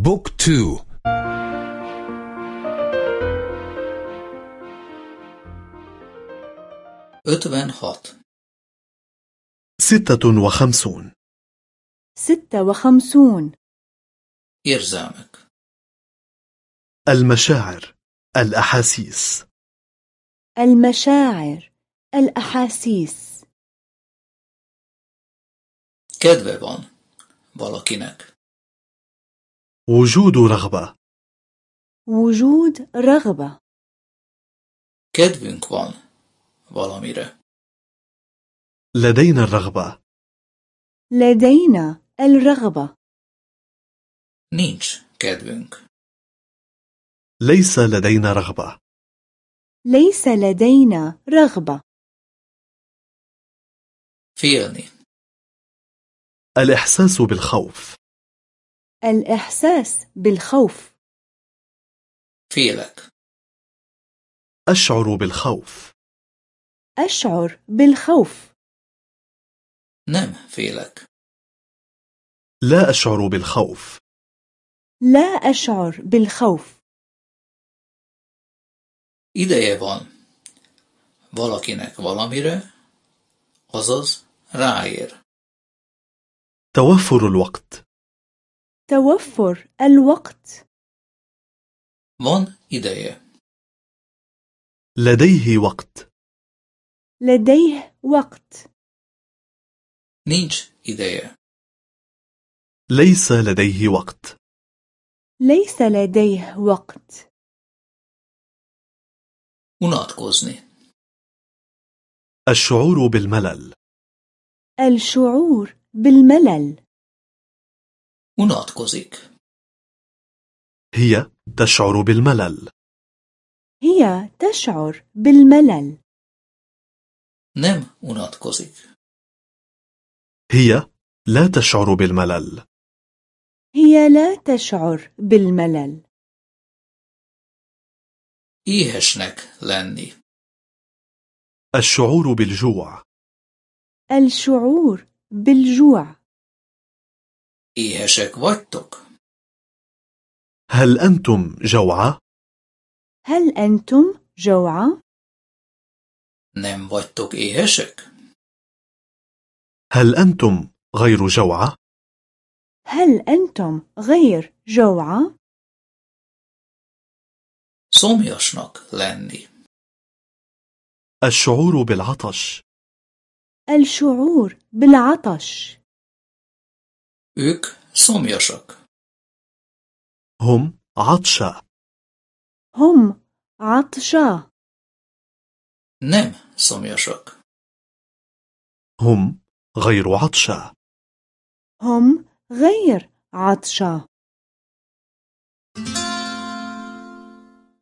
بوك تو. ötvenhat ستة وخمسون. ستة وخمسون. érzelmek المشاعر الأحاسيس. المشاعر الأحاسيس. van valakinek وجود رغبة. وجود رغبة. kedvünk van valamire لدينا الرغبة. لدينا الرغبة. nincs kedvünk ليس لدينا رغبة. ليس لدينا رغبة. félni الإحساس بالخوف. الإحساس بالخوف. félek أشعر بالخوف. أشعر بالخوف. nem félek لا أشعر بالخوف. لا أشعر بالخوف. ideje van valakinek valamire azaz ráér توفر الوقت. توفر الوقت. Van ideje لديه وقت. لديه وقت. Nincs ideje ليس لديه وقت. ليس لديه وقت. Unatkozni الشعور بالملل. الشعور بالملل. Unatkozik. هي تشعر بالملل. هي تشعر بالملل. Nem unatkozik. هي لا تشعر بالملل. هي لا تشعر بالملل. Éhesnek lenni. الشعور بالجوع. الشعور بالجوع. Éhesek vagytok هل أنتم جوعى؟ هل أنتم جوعى؟ nem vagytok éhesek هل أنتم غير جوعى؟ هل أنتم غير جوعى؟ szomjasnak lenni الشعور بالعطش الشعور بالعطش ők szomjasak هم عطشى هم عطشى nem szomjasak هم غير عطشى هم غير عطشى